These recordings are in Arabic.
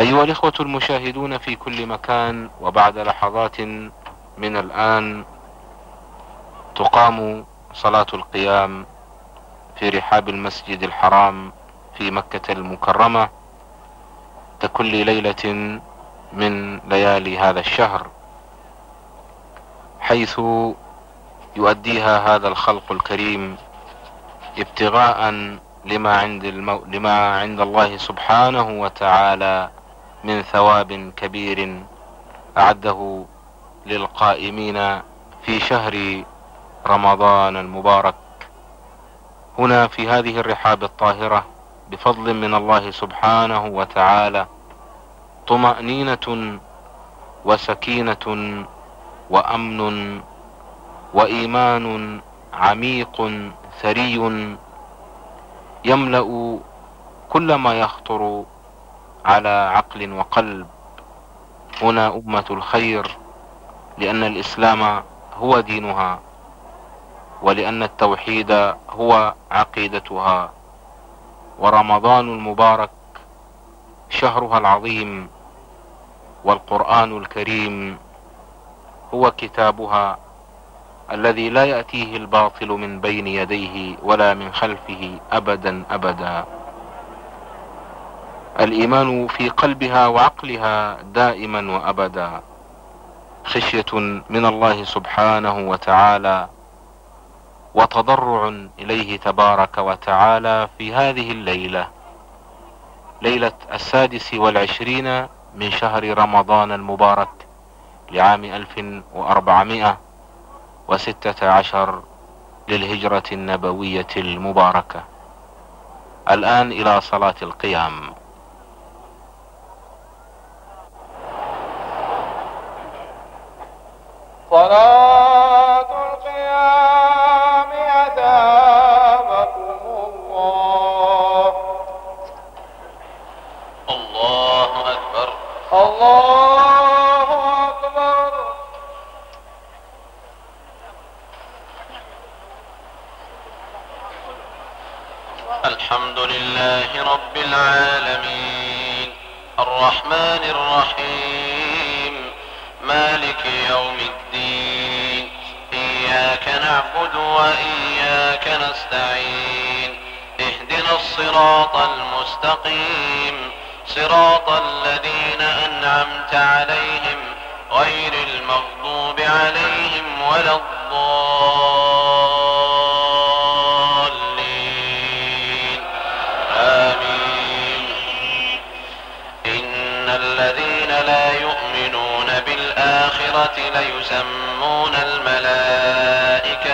أيها الإخوة المشاهدون في كل مكان وبعد لحظات من الآن تقام صلاة القيام في رحاب المسجد الحرام في مكة المكرمة ككل ليلة من ليالي هذا الشهر حيث يؤديها هذا الخلق الكريم ابتغاء لما عند المو... لما عند الله سبحانه وتعالى من ثواب كبير أعده للقائمين في شهر رمضان المبارك. هنا في هذه الرحاب الطاهرة بفضل من الله سبحانه وتعالى طمأنينة وسكينة وأمن وإيمان عميق ثري يملأ كل ما يخطر على عقل وقلب. هنا أمة الخير لأن الإسلام هو دينها ولأن التوحيد هو عقيدتها. ورمضان المبارك شهرها العظيم والقرآن الكريم هو كتابها الذي لا يأتيه الباطل من بين يديه ولا من خلفه أبدا أبدا. الإيمان في قلبها وعقلها دائما وأبدا. خشية من الله سبحانه وتعالى وتضرع إليه تبارك وتعالى في هذه الليلة ليلة السادس والعشرين من شهر رمضان المبارك لعام ألف وأربعمائة وستة عشر للهجرة النبوية المباركة. الآن إلى صلاة القيام. صلاة القيام أثابكم الله. الله أكبر. الله أكبر. الحمد لله رب العالمين. الرحمن الرحيم. مالك يوم الدين. إياك نعبد وإياك نستعين. اهدنا الصراط المستقيم. صراط الذين أنعمت عليهم غير المغضوب عليهم ولا الضالين. آمين. إن الذين لا يؤمنون بالآخرة ليسمون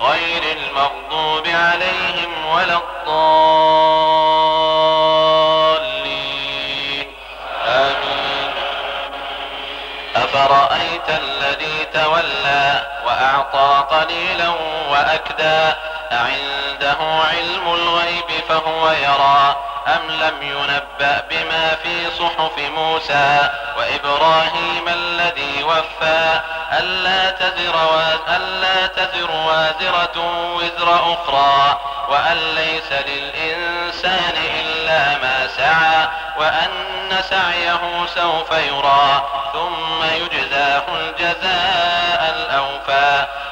غير المغضوب عليهم ولا الضالين. آمين. أفرأيت الذي تولى وأعطى قليلا وأكدى أعنده علم الغيب فهو يرى. أم لم ينبأ بما في صحف موسى وإبراهيم الذي وفى ألا واز ألا تزر وازرة وزر أخرى وأن ليس للإنسان إلا ما سعى وأن سعيه سوف يرى ثم يجزاه الجزاء الأوفى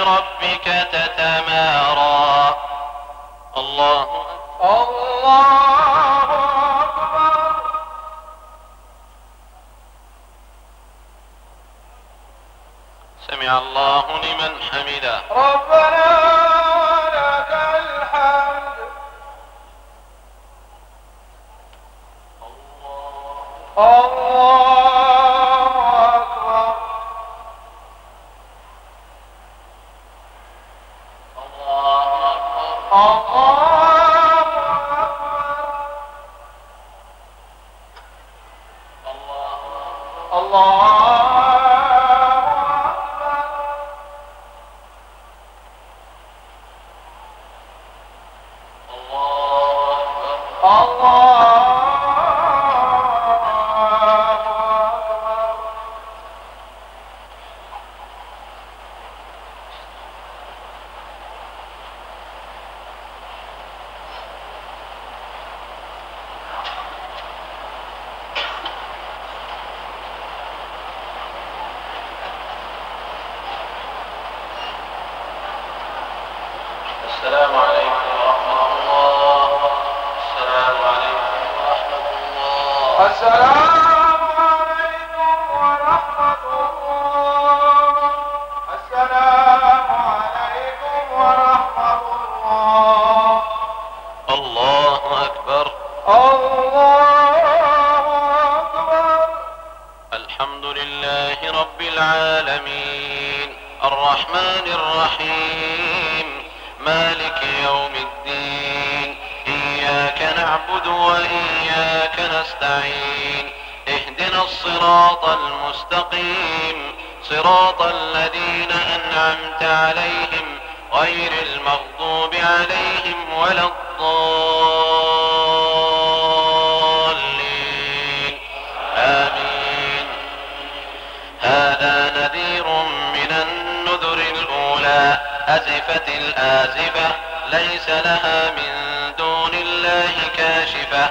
ربك تتمارى. الله الله أكبر. سمع الله لمن حمده. ربنا ولك الحمد. الله. نستعين. اهدنا الصراط المستقيم. صراط الذين أنعمت عليهم غير المغضوب عليهم ولا الضالين. آمين. هذا نذير من النذر الأولى. أزفت الآزفة. ليس لها من دون الله كاشفة.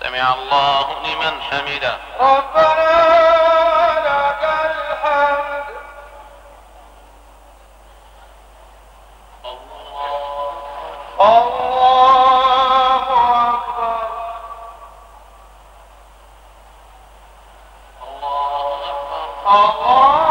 سمع الله لمن حمده. ربنا لك الحمد. الله أكبر. الله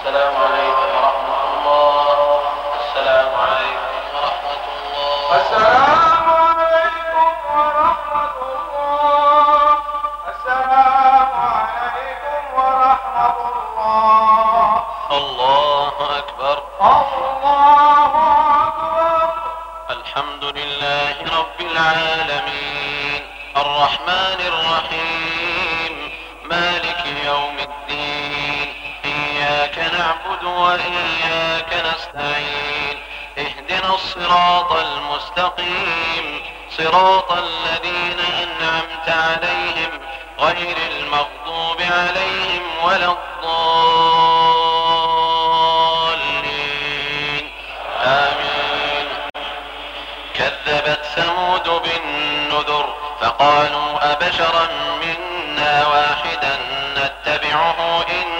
السلام عليكم ورحمة الله. السلام عليكم ورحمة الله. السلام عليكم ورحمة الله. السلام عليكم ورحمة الله. الله أكبر. الله أكبر. الحمد لله رب العالمين. الرحمن الرحمن الرحيم. نعبد وإياك نستعين. اهدنا الصراط المستقيم. صراط الذين أنعمت عليهم غير المغضوب عليهم ولا الضالين. آمين. كذبت ثمود بالنذر فقالوا أبشرا منا واحدا نتبعه ضلال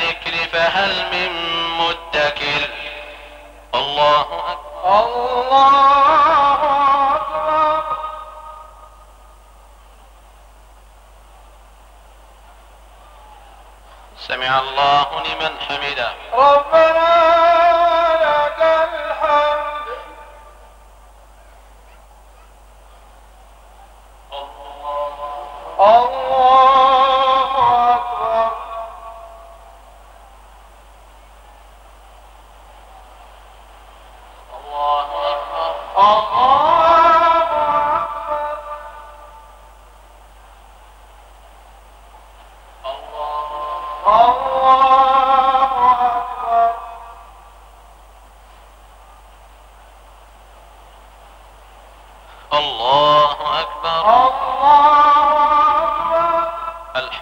فهل من مدكر؟ الله أكبر. الله أكبر. سمع الله لمن حمده. ربنا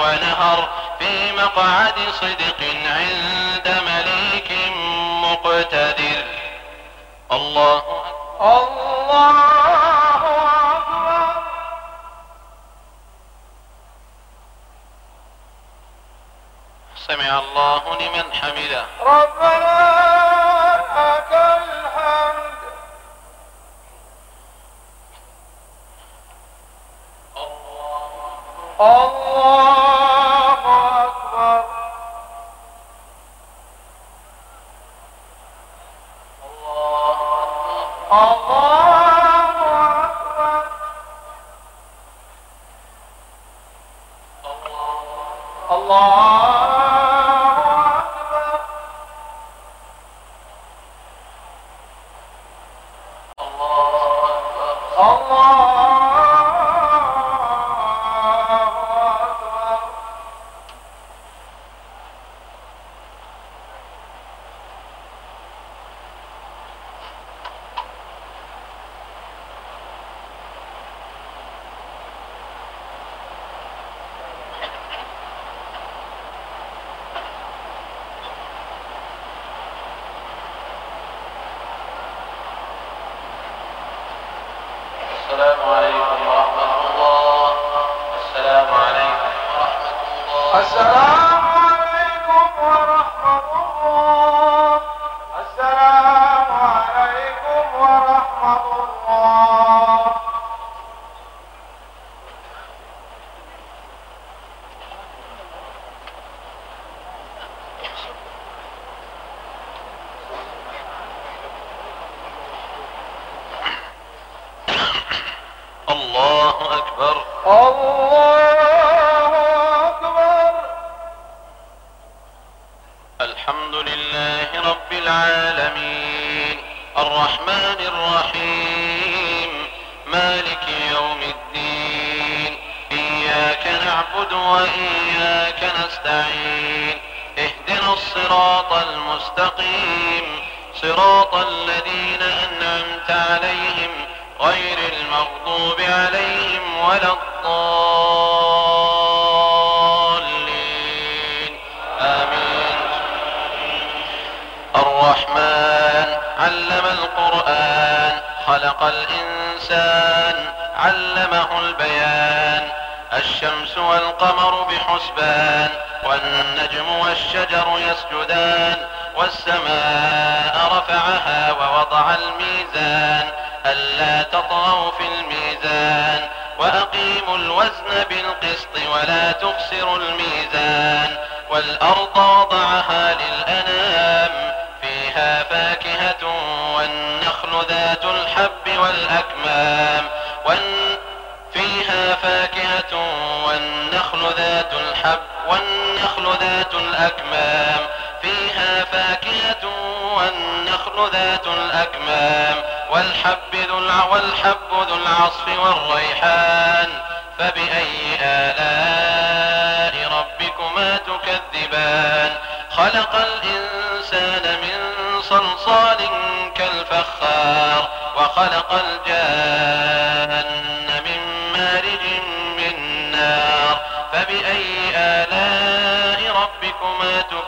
ونهر في مقعد صدق عند مليك مقتدر. الله الله أكبر. سمع الله لمن حمده. ربنا لك الحمد الله أكبر. بحسبان والنجم والشجر يسجدان والسماء رفعها ووضع الميزان ألا تطغوا في الميزان وأقيموا الوزن بالقسط ولا تخسروا الميزان. والأرض وضعها للأنام فيها فاكهة والنخل ذات الحب والأكمام. ذات الحب والنخل ذات الأكمام. فيها فاكهة والنخل ذات الأكمام. والحب ذو والحب ذو العصف والريحان. فبأي آلاء ربكما تكذبان؟ خلق الإنسان من صلصال كالفخار وخلق الجان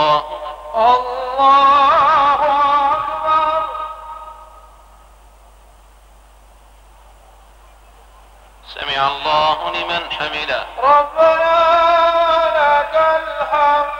الله الله أكبر. سمع الله لمن حمده. ربنا لك الحمد.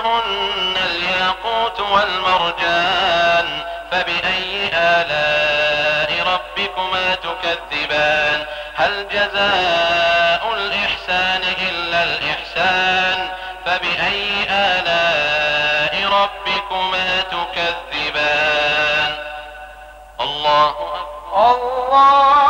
كأنهن الياقوت والمرجان فبأي آلاء ربكما تكذبان؟ هل جزاء الإحسان إلا الإحسان؟ فبأي آلاء ربكما تكذبان؟ الله أكبر. الله